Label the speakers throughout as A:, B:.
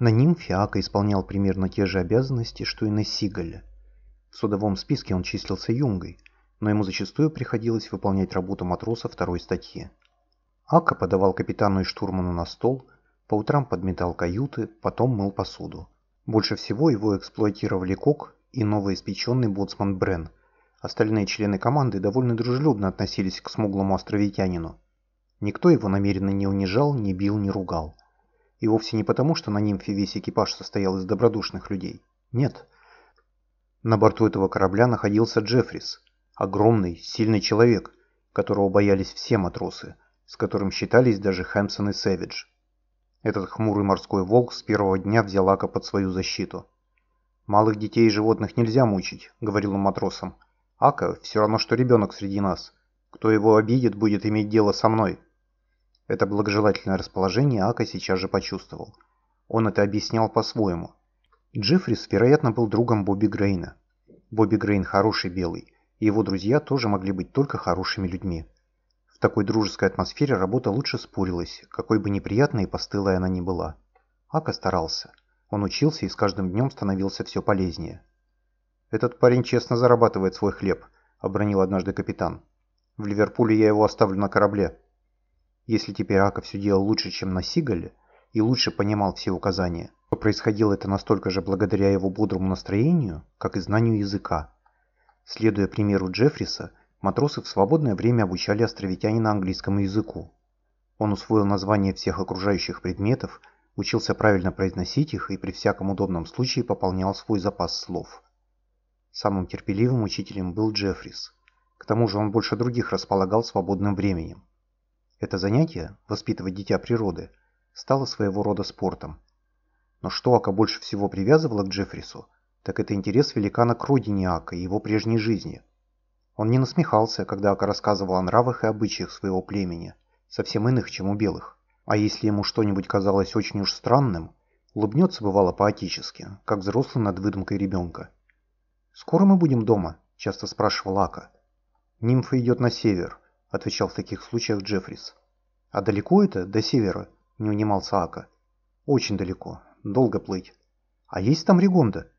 A: На нимфе Ака исполнял примерно те же обязанности, что и на Сигале. В судовом списке он числился юнгой, но ему зачастую приходилось выполнять работу матроса второй статьи. Ака подавал капитану и штурману на стол, по утрам подметал каюты, потом мыл посуду. Больше всего его эксплуатировали Кок и новоиспеченный боцман Брен. Остальные члены команды довольно дружелюбно относились к смуглому островитянину. Никто его намеренно не унижал, не бил, не ругал. И вовсе не потому, что на нимфе весь экипаж состоял из добродушных людей. Нет. На борту этого корабля находился Джеффрис, огромный, сильный человек, которого боялись все матросы – с которым считались даже Хэмпсон и Сэвидж. Этот хмурый морской волк с первого дня взял Ака под свою защиту. «Малых детей и животных нельзя мучить», — говорил он матросам. «Ака все равно, что ребенок среди нас. Кто его обидит, будет иметь дело со мной». Это благожелательное расположение Ака сейчас же почувствовал. Он это объяснял по-своему. Джеффрис, вероятно, был другом Бобби Грейна. Бобби Грейн хороший белый, и его друзья тоже могли быть только хорошими людьми. В такой дружеской атмосфере работа лучше спорилась, какой бы неприятной и постылой она ни была. Ака старался. Он учился и с каждым днем становился все полезнее. «Этот парень честно зарабатывает свой хлеб», — обронил однажды капитан. «В Ливерпуле я его оставлю на корабле». Если теперь Ака все делал лучше, чем на Сигале, и лучше понимал все указания, то происходило это настолько же благодаря его бодрому настроению, как и знанию языка. Следуя примеру Джеффриса, Матросы в свободное время обучали островитянина английскому языку. Он усвоил названия всех окружающих предметов, учился правильно произносить их и при всяком удобном случае пополнял свой запас слов. Самым терпеливым учителем был Джеффрис. К тому же он больше других располагал свободным временем. Это занятие, воспитывать дитя природы, стало своего рода спортом. Но что Ака больше всего привязывало к Джеффрису, так это интерес великана к родине Ака и его прежней жизни – он не насмехался, когда Ака рассказывал о нравах и обычаях своего племени, совсем иных, чем у белых. А если ему что-нибудь казалось очень уж странным, улыбнется бывало по-отечески, как взрослый над выдумкой ребенка. «Скоро мы будем дома?» – часто спрашивал Ака. «Нимфа идет на север», – отвечал в таких случаях Джеффрис. «А далеко это, до севера?» – не унимался Ака. «Очень далеко. Долго плыть. А есть там Ригонда?»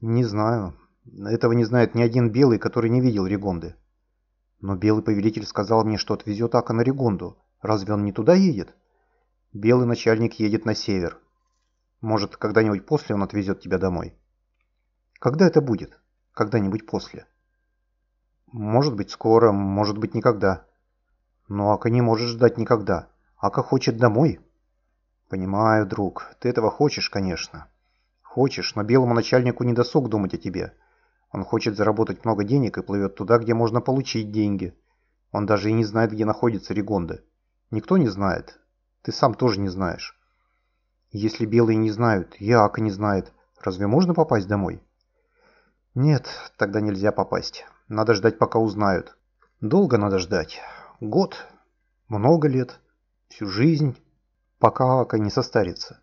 A: «Не знаю. Этого не знает ни один белый, который не видел Ригонды. Но белый повелитель сказал мне, что отвезет Ака на Ригонду. Разве он не туда едет? Белый начальник едет на север. Может, когда-нибудь после он отвезет тебя домой. Когда это будет? Когда-нибудь после. Может быть, скоро, может быть, никогда. Но Ака не может ждать никогда. Ака хочет домой. Понимаю, друг, ты этого хочешь, конечно. Хочешь, но белому начальнику не досуг думать о тебе. Он хочет заработать много денег и плывет туда, где можно получить деньги. Он даже и не знает, где находится Ригонда. Никто не знает. Ты сам тоже не знаешь. Если белые не знают, и Ака не знает, разве можно попасть домой? Нет, тогда нельзя попасть. Надо ждать, пока узнают. Долго надо ждать. Год. Много лет. Всю жизнь. Пока Ака не состарится.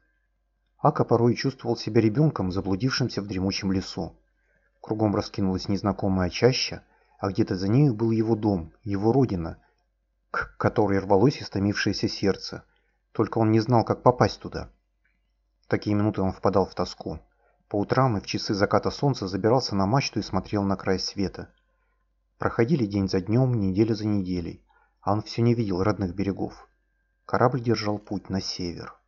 A: Ака порой чувствовал себя ребенком, заблудившимся в дремучем лесу. Кругом раскинулась незнакомая чаща, а где-то за нею был его дом, его родина, к которой рвалось истомившееся сердце. Только он не знал, как попасть туда. В такие минуты он впадал в тоску. По утрам и в часы заката солнца забирался на мачту и смотрел на край света. Проходили день за днем, неделя за неделей, а он все не видел родных берегов. Корабль держал путь на север.